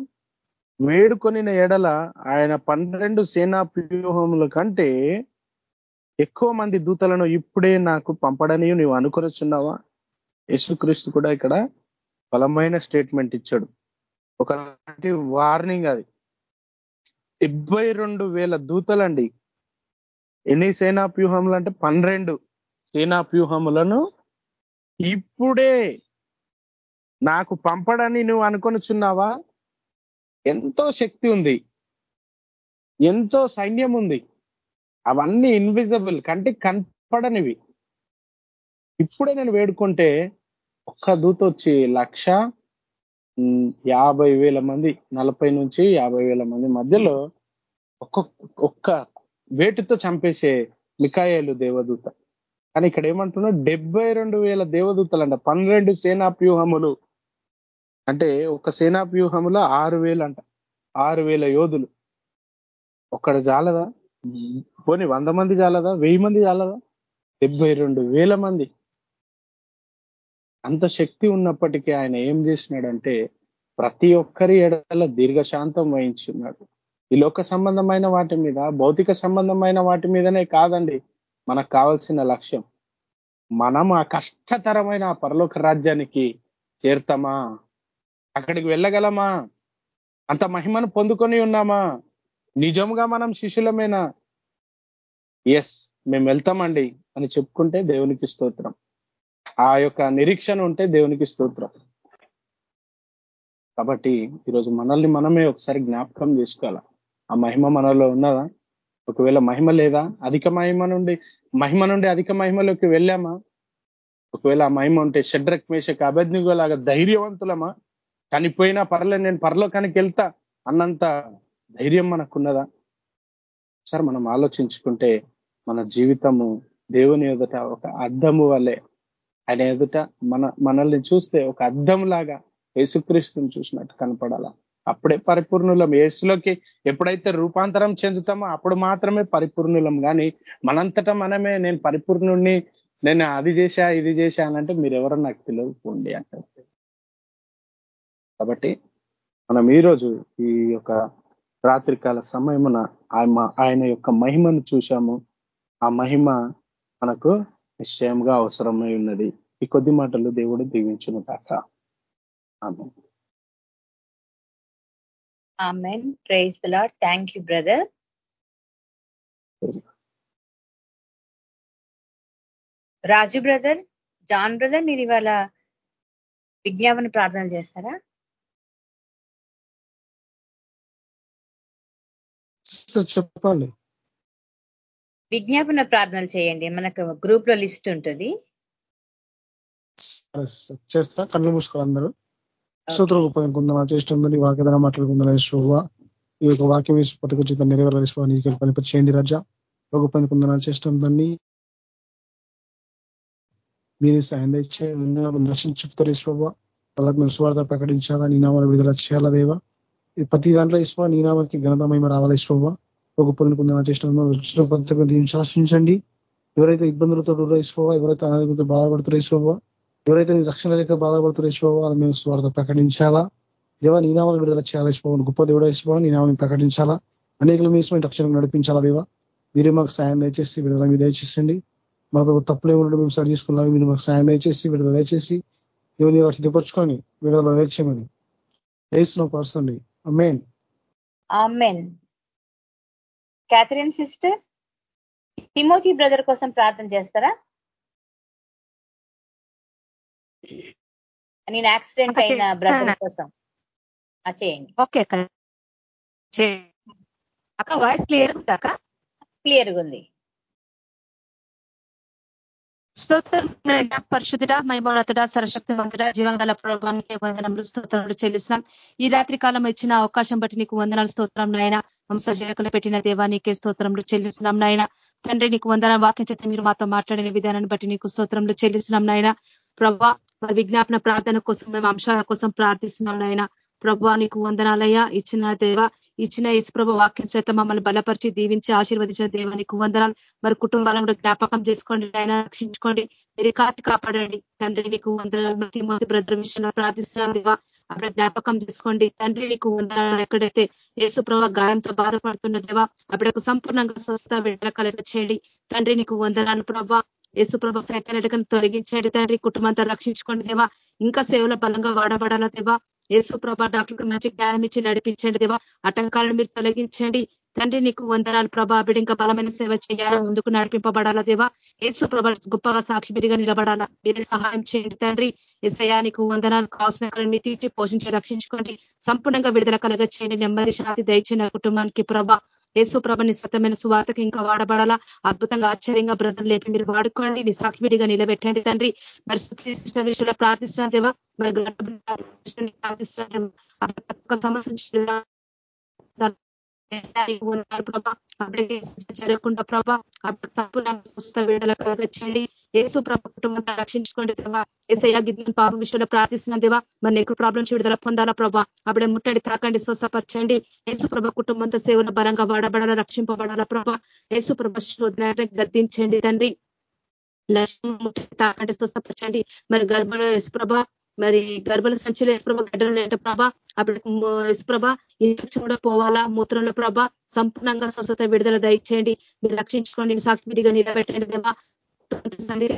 వేడుకొనిన ఎడల ఆయన పన్నెండు సేనా వ్యూహముల కంటే ఎక్కువ మంది దూతలను ఇప్పుడే నాకు పంపడని నువ్వు అనుకొనిచున్నావా? యేసుక్రీస్తు కూడా ఇక్కడ బలమైన స్టేట్మెంట్ ఇచ్చాడు. ఒకలాంటి వార్నింగ్ అది. డెబ్బై రెండు వేల దూతలండి ఎన్ని సేనా వ్యూహములు అంటే పన్నెండు సేనా వ్యూహములను ఇప్పుడే నాకు పంపడని నువ్వు అనుకొనిచున్నావా? ఎంతో శక్తి ఉంది. ఎంతో సైన్యం ఉంది. అవన్నీ ఇన్విజిబుల్ కంటికి కనపడనివి. ఇప్పుడే నేను వేడుకుంటే ఒక్క దూత వచ్చి లక్ష యాభై వేల మంది నలభై నుంచి యాభై వేల మంది మధ్యలో ఒక్కొక్క ఒక్క వేటితో చంపేసే మికాయలు దేవదూత. కానీ ఇక్కడ ఏమంటున్నా డెబ్బై రెండు వేల దేవదూతలు అంట పన్నెండు సేనాప్యూహములు అంటే ఒక సేనాప్యూహములో ఆరు వేలు అంట ఆరు వేల యోధులు. ఒక్కడ జాలదా? పోనీ వంద మంది జాలదా? వెయ్యి మంది జాలదా? డెబ్బై రెండు వేల మంది. అంత శక్తి ఉన్నప్పటికీ ఆయన ఏం చేసినాడంటే ప్రతి ఒక్కరి ఎడల దీర్ఘశాంతం వహించున్నాడు ఈ లోక సంబంధమైన వాటి మీద భౌతిక సంబంధమైన వాటి మీదనే కాదండి మనకు కావాల్సిన లక్ష్యం. మనం ఆ కష్టతరమైన పరలోక రాజ్యానికి చేరుతామా? అక్కడికి వెళ్ళగలమా? అంత మహిమను పొందుకొని ఉన్నామా? నిజంగా మనం శిష్యులమేనా? ఎస్ మేము వెళ్తామండి అని చెప్పుకుంటే దేవునికి స్తోత్రం. ఆ యొక్క నిరీక్షణ ఉంటే దేవునికి స్తోత్రం. కాబట్టి ఈరోజు మనల్ని మనమే ఒకసారి జ్ఞాపకం చేసుకోవాలా? ఆ మహిమ మనలో ఉన్నదా? ఒకవేళ మహిమ లేదా? అధిక మహిమ నుండి మహిమ నుండి అధిక మహిమలోకి వెళ్ళామా? ఒకవేళ ఆ మహిమ ఉంటే షడ్రక్ మేషకు అభజ్ఞగో లాగా ధైర్యవంతులమా? చనిపోయినా పర్లే నేను పరలోకానికి వెళ్తా అన్నంత ధైర్యం మనకున్నదా? సార్ మనం ఆలోచించుకుంటే మన జీవితము దేవుని ఎదుట ఒక అద్దము వల్లే ఆయన ఎదుట మన మనల్ని చూస్తే ఒక అద్దం లాగా యేసుక్రీస్తుని చూసినట్టు కనపడాలా? అప్పుడే పరిపూర్ణులం. ఏసులోకి ఎప్పుడైతే రూపాంతరం చెందుతామో అప్పుడు మాత్రమే పరిపూర్ణులం. కానీ మనంతటా మనమే నేను పరిపూర్ణుణ్ణి నేను అది చేశా ఇది చేశా అనంటే మీరు ఎవరో నాకు తెలియకపోండి అంటారు. కాబట్టి మనం ఈరోజు ఈ యొక్క రాత్రికాల సమయమున ఆయన యొక్క మహిమను చూశాము. ఆ మహిమ మనకు నిశ్చయంగా అవసరమై ఉన్నది. ఈ కొద్ది మాటలు దేవుడు దీవించును కాక amen praise lord thank you brother Raju brother John brother మీరు ఇవాళ విజ్ఞాపన ప్రార్థన చేస్తారా? చెప్పండి. విజ్ఞాపన ప్రార్థనలు చేయండి. మనకు గ్రూప్లో లిస్ట్ ఉంటుంది. చేస్తా కళ్ళు మూసుకోవాలి అందరూ. స్తోత్ర గొప్పదని కొందరు చేస్తుందని వాగ్దానం మాట్లాడుకుందా శోభ ఈ యొక్క వాక్యం వేసి పథక జీతం నెరవేరాలి నీకు పనిపతి చేయండి రజ. గొప్పని కొందరు చేస్తుందని మీరే సాయం దర్శనం చెప్తారు శోభ వాళ్ళకి మేము స్వార్థ ప్రకటించాలా? నీ నామాలు విడుదల చేయాలా దేవా? ప్రతి దాంట్లో ఈశ్వ నీ నామానికి ఘనతమేమ రావాలి శోభ గొప్పని కొందరు చేస్తున్న పద్ధతిగా దీన్ని శాసించండి ఎవరైతే ఇబ్బందులతో ఇసుకోవా ఎవరైతే అనారోగ్యంతో బాధపడుతున్నారు ఇసుకోవా ఎవరైతే నీ రక్షణ లేక బాధపడుతున్న ఇసుకోవా వాళ్ళ మేము స్వార్థ ప్రకటించాలా? దేవా నీ నామాలు విడుదల చేయాలా ఇసుకోవాలి గొప్ప దేవుడు ఇసుకోవా నీ నామని ప్రకటించాలా? అనేకలు మీ ఇష్టమైన రక్షణ నడిపించాలా దేవా? మీరే మాకు సాయం దయచేసి విడుదల మీద దయచేసండి. మాతో తప్పులే ఉండడం మేము సరి చేసుకున్నాం. మీరు మాకు సాయం దయచేసి విడుదల దయచేసి దేవుని వాటి సిద్ధపరచుకొని విడుదల దయచేయమని వేస్తున్నాం పరుస్తుంది amen amen. Catherine sister Timothy brother కోసం ప్రార్థన చేస్తారా? నేను యాక్సిడెంట్ అయిన బ్రదర్ కోసం. చేయండి. ఓకే అక్క. వాయిస్ క్లియర్ ఉందా అక్క? క్లియర్గా ఉంది. స్తోత్రం పరిశుద్ధుడ మైమోనతుడ సరశక్తివంతుడ జీవంగల ప్రభానికి వందనములు స్తోత్రాలు చెల్లిస్తున్నాం. ఈ రాత్రి కాలం ఇచ్చిన అవకాశం బట్టి నీకు వందనాలు స్తోత్రం నాయన. వంశజనకులు పెట్టిన దేవానికి స్తోత్రంలో చెల్లిస్తున్నాం నాయన. తండ్రి నీకు వందన వాక్యం చేత మీరు మాతో మాట్లాడిన విధానాన్ని బట్టి నీకు స్తోత్రంలో చెల్లిస్తున్నాం నాయన. ప్రభా మరి విజ్ఞాపన ప్రార్థన కోసం మేము అంశాల కోసం ప్రార్థిస్తున్నాం నాయన. ప్రభా నీకు వందనాలయ్యా. ఇచ్చిన దేవ ఇచ్చిన యేసుప్రభ వాక్యం చేత మమ్మల్ని బలపరిచి దీవించి ఆశీర్వదించిన దేవ నీకు వందనాలు. మరి కుటుంబాలను కూడా జ్ఞాపకం చేసుకోండి ఆయన రక్షించుకోండి. మీరు కాటి కాపాడండి. తండ్రి నీకు వందనాలు. మతి బ్రదర్ విషయంలో ప్రార్థిస్తున్నాను దేవా. అక్కడ జ్ఞాపకం చేసుకోండి. తండ్రి నీకు వందనాలు. ఎక్కడైతే యేసుప్రభ గాయంతో బాధపడుతున్న దేవా అప్పుడకు సంపూర్ణంగా స్వస్థ విడుదల కలగ చేయండి తండ్రి నీకు వందనాలు. ప్రభా యేసుప్రభ సైతాన్యటకను తొలగించండి తండ్రి కుటుంబంతో రక్షించుకోండి దేవా. ఇంకా సేవల బలంగా వాడబడాలా దేవా? యేసుప్రభ ప్రభా మంచి జ్ఞానం ఇచ్చి నడిపించండి దేవా. ఆటంకాలను మీరు తొలగించండి. తండ్రి నీకు వందనాలు ప్రభా. బిడ్డ ఇంకా బలమైన సేవ చేయాలా? ముందుకు నడిపింపబడాలా దేవా? యేసు ప్రభ గొప్పగా సాక్షిబిడిగా నిలబడాలా? మీరే సహాయం చేయండి తండ్రి. ఎసయా నీకు వందనాలు కావాల్సిన మీ తీర్చి పోషించి రక్షించుకోండి. సంపూర్ణంగా విడుదల కలగ చేయండి నెమ్మది శాంతి దయచేయండి కుటుంబానికి ప్రభా. యేసు ప్రభ సత్యమైన సువార్తకు ఇంకా వాడబడాలా? అద్భుతంగా ఆశ్చర్యంగా బ్రతం లేపి మీరు వాడుకోండి. నీ సాక్షిడిగా నిలబెట్టండి తండ్రి. మరి సుప్రీసిన విషయంలో ప్రార్థిస్తున్నా దేవా. మరి ప్రార్థిస్తున్నా దేవా. ఉన్నారు ప్రభా. అప్పటికే జరగకుండా ప్రభా అప్పుడు తప్పు స్వస్థ విడుదల కలగచ్చండి ఏసు ప్రభ కుటుంబంతో రక్షించుకోండి దేవా. ఏసయ్య గిద్దని పాప విషయంలో ప్రార్థిస్తున్న దేవా. మరి నెక్కు ప్రాబ్లమ్స్ విడుదల పొందాలా ప్రభా. అప్పుడే ముట్టడి తాకండి స్వస్థపరచండి. యేసు ప్రభ కుటుంబంతో సేవల బలంగా వాడబడాలా రక్షింపబడాలా ప్రభా. యేసు ప్రభ శోధన గద్దించండి తండ్రి. లక్ష్మి ముట్టడి తాకండి స్వస్థపరచండి. మరి గర్భ యేసు ప్రభ మరి గర్భల సంచిలో యశ్ప్రభ గడ్డలు అంటే ప్రభ అప్పుడు యశ్ప్రభ ఇన్ఫెక్షన్ కూడా పోవాలా? మూత్రంలో ప్రభ సంపూర్ణంగా స్వస్థత విడుదల దయచేయండి. మీరు రక్షించుకోండి. సాక్షిగా నిలబెట్టండి దేవా.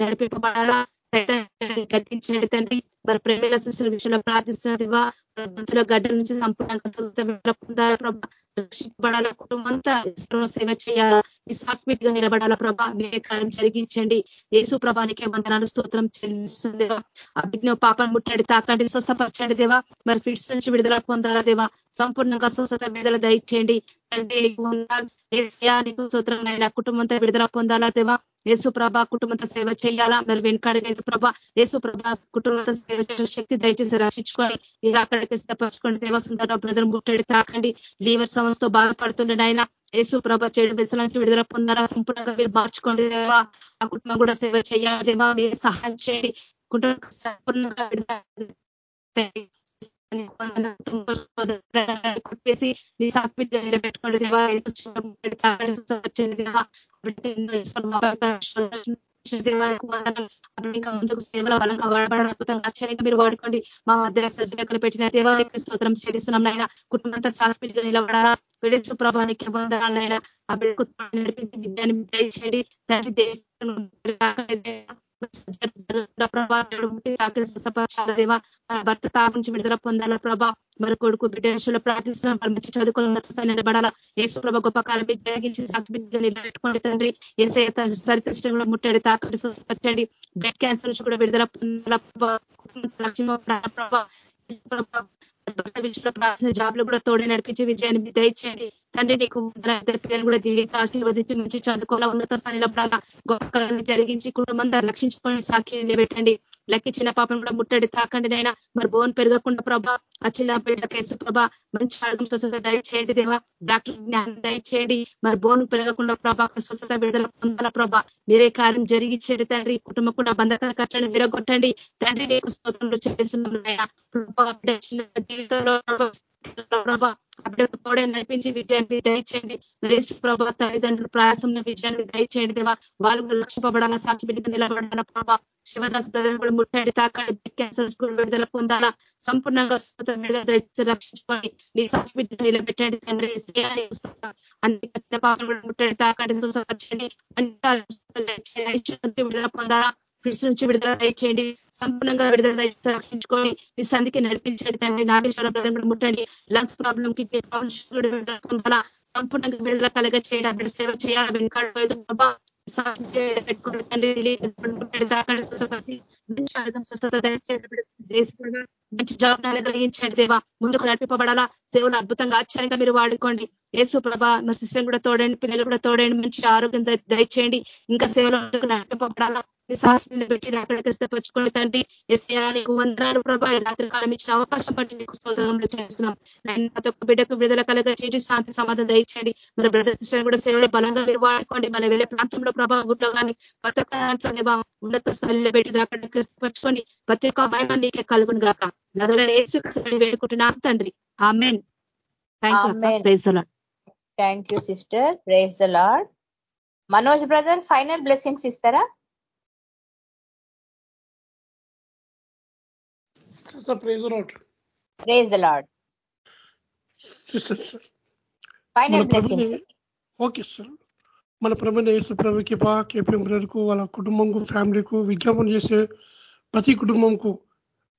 నడిపింపబడాలా గద్దించండి తండ్రి. మరి ప్రేమల శిష్యుల విషయంలో ప్రార్థిస్తున్నదివా గొంతుల గడ్డ నుంచి సంపూర్ణంగా స్వస్థత పొందాలి ప్రభా? రక్షించబడాల కుటుంబం అంతా? సేవ చేయాలా? ఈ సాక్మిట్గా నిలబడాల ప్రభా? మీరే కార్యం జరిగించండి. యేసు ప్రభానికే వందనాలు స్తోత్రం చెల్లిస్తుంది అభిజ్ఞ పాపను ముట్టండి తాకండి స్వస్థపరచండి దేవా. మరి ఫిట్స్ నుంచి విడుదల పొందాలా దేవా? సంపూర్ణంగా స్వస్థత విడుదల దయచేయండి. తండ్రి నీకు స్తోత్రం అయినా కుటుంబంతో విడుదల పొందాలా దేవా? యేసు ప్రభ కుటుంబంతో సేవ చేయాలా? మరి వెనకాడగైతే ప్రభ? యేసు ప్రభ కుటుంబంతో సేవ చేసే శక్తి దయచేసి రక్షించుకొని మీరు అక్కడికి సిద్ధపరచుకోండి. దేవసుందర బ్రదర్ ముట్టడి తాకండి. లీవర్ సమస్యతో బాధపడుతుండడు ఆయన యేసు ప్రభ చెడు వ్యసన నుంచి విడుదల పొందారా సంపూర్ణంగా మీరు మార్చుకోండి దేవా. ఆ కుటుంబం కూడా సేవ చేయాలి? దేవా మీరు సహాయం చేయండి. కుటుంబం సంపూర్ణంగా విడుదల కొట్టేసి నీ సాక్పిట్ పెట్టుకోండి దేవా ముందుకు సేవల బలంగా వాడబడాలి అద్భుతం ఆశ్చర్యంగా మీరు వాడుకోండి. మా మధ్య సజ్జలకలు పెట్టిన దేవానికి స్తోత్రం చెల్లిస్తున్నాం నాయన. కుటుంబంతో సాక్షిగా నిలబడాలా? విడేసు ప్రభానికి వందనాలైనా ఆ బిడ్డకు నడిపించి విద్యాన్ని దయచేయండి. దాన్ని దేశం దేవా భర్త తా నుంచి విడుదల పొందాల ప్రభా? మరి కొడుకు బిడ్డ ప్రార్థిస్తున్నాం మరి మంచి చదువుకున్న నిలబడాల? ఏసు ప్రభ గొప్ప కాలం జరిగించి సాక్షిగా నిలబెట్టుకోండి తండ్రి. ఏసే సరితష్టం కూడా తాకండి తాకటి స్వస్థపరచండి బ్లడ్ క్యాన్సర్ నుంచి కూడా విడుదల పొందాల ప్రభా? విషయంలో ప్రార్థన జాబ్లో కూడా తోడే నడిపించి విజయాన్ని దయచేయండి. తండ్రి నీకు ఇద్దరు పిల్లలు కూడా దీవికి ఆశీర్వదించి మంచి చదువుకోవాలా ఉన్నత స్థాయిలో ప్రాణ గొప్ప జరిగించి కుటుంబం రక్షించుకొని సాక్షి నిలబెట్టండి. లెక్క చిన్న పాపను కూడా ముట్టడి తాకండి నైనా మరి బోన్ పెరగకుండా ప్రభా ఆ చిన్న బిడ్డ కేసు ప్రభా మంచి ఆరోగ్యం స్వస్థత దయచేయండి దేవా. డాక్టర్ జ్ఞానం దయచేయండి. మరి బోన్ పెరగకుండా ప్రభా స్వస్థత విడుదల పొందాల ప్రభా. మీరే కార్యం జరిగించేది తండ్రి. కుటుంబం కూడా బంధకాల కట్టలను విరగొట్టండి. తండ్రి నీకు స్తోత్రంలో చేస్తున్నాం జీవితంలో ప్రభా అప్పుడకు తోడే నడిపించి విజయాన్ని దయచేయండి. రేసు ప్రభా తల్లిదండ్రులు ప్రయాసం విజయాన్ని దయచేయండి దేవా. వాళ్ళు కూడా లక్ష్యపడాలా సాక్షి బిడ్డకు నిలబడాలా ప్రభా. శివదాస్ బ్రదర్ కూడా ముట్టడి తాకండి క్యాన్సర్ విడుదల పొందాలా. సంపూర్ణంగా రక్షించుకోండి. నీ సాక్షి బిడ్డ నిలబెట్టండి తండ్రి. అన్ని కఠిన పాపలు కూడా ముట్టడి తాకండి స్వసపరచండి విడుదల పొందాలా. ఫిట్స్ నుంచి విడుదల దయచేయండి. సంపూర్ణంగా విడుదల రక్షించుకొని మీ సంధికి నడిపించండి తండ్రి. నాగేశ్వర ప్రధాన ముట్టండి. లంగ్స్ ప్రాబ్లం కి విడుదల సంపూర్ణంగా విడుదల కలగ చేయడం. అక్కడ సేవ చేయాలి. వెనుకాడు బాబా మంచి జాబ్ గ్రహించండి దేవా. ముందుకు నడిపింపబడాలా? దేవుని అద్భుతంగా ఆశ్చర్యంగా మీరు వాడుకోండి. యేసు ప్రభ నా సిస్టర్ కూడా తోడండి పిల్లలు కూడా తోడండి. మంచి ఆరోగ్యం దయచేయండి. ఇంకా సేవలో నడిపింపబడాలా? సాక్షిని పెట్టి అక్కడికి స్థపరచుకొని తండ్రి ఎస్ఐ నీకు వందనాలు ప్రభా. రాత్రి కాలం ఇచ్చిన అవకాశం బట్టి నీకు స్తోత్రంలో చేస్తున్నాం ప్రతి ఒక్క బిడ్డకు విడుదల కలగ చేసి శాంతి సమాధానం దయచేయండి. మన బ్రదర్ కూడా సేవలు బలంగా మీరు వాడుకోండి. మన వెళ్ళే ప్రాంతంలో ప్రభా ఊర్లో కానీ ప్రతి ఒక్క దాంట్లో ఉన్నత స్థలంలో పెట్టి అక్కడికి స్థపరచుకొని ప్రతి ఒక్క మహిమ నీకే కలుగును గాక. నదులను వేసుకు వేడుకుంటున్నాం తండ్రి. Amen. Thank you sister praise the lord Manoj brother final blessings ఇస్తారా? Praise the lord final blessings okay sir మన ప్రమేణ యేసు ప్రభుకి పా కేపీఎం బ్రదర్కు వాళ్ళ కుటుంబంకు ఫ్యామిలీకు విజ్ఞాపన చేసే ప్రతి కుటుంబంకు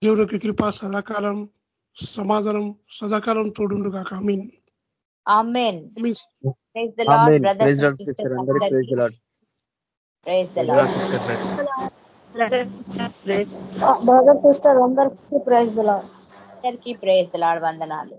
దేవునికి కృప సదాకాలం సమాధానం సదాకాలం తోడుండు కాక mean amen praise the lord brother praise the lord brother sister అందరికీ ప్రైజ్ అందరికీ ప్రైజ్ వందనాలు